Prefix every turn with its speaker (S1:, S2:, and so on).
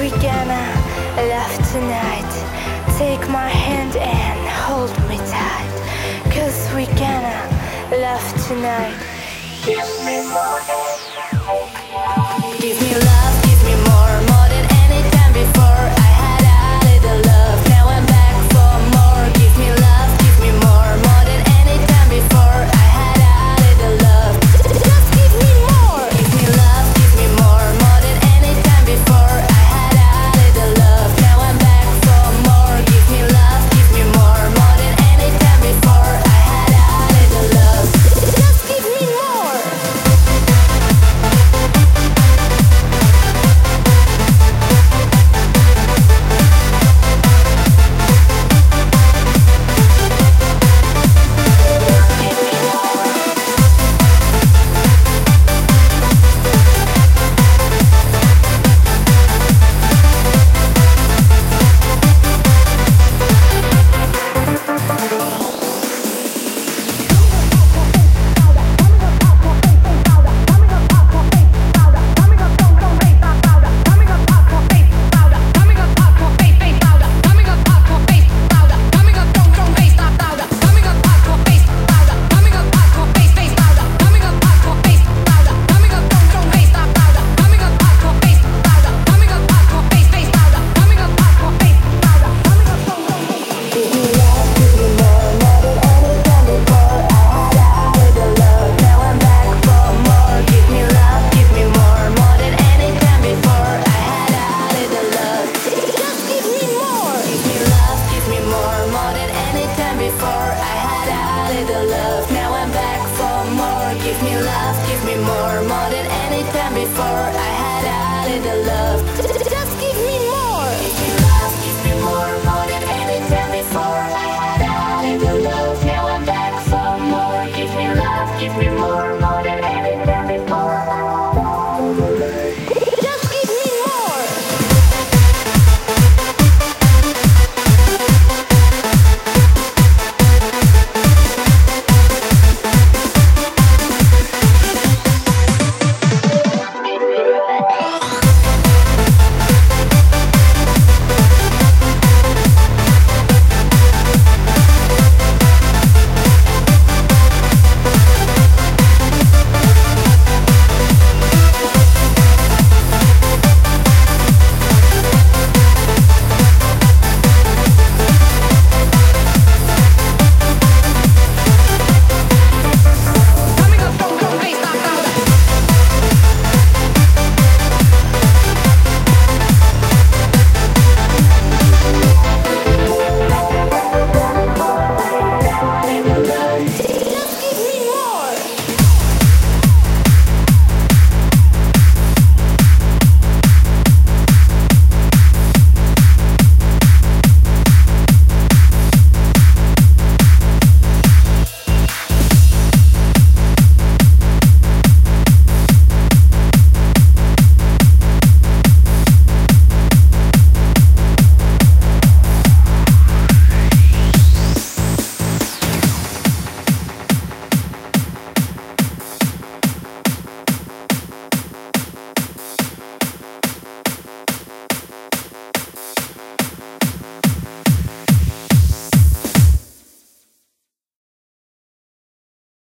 S1: we gonna love tonight? Take my hand and hold me tight. Cause we gonna love tonight. Give me more. had a little love, now I'm back for more. Give me love, give me more, more than any time before. I had a little love.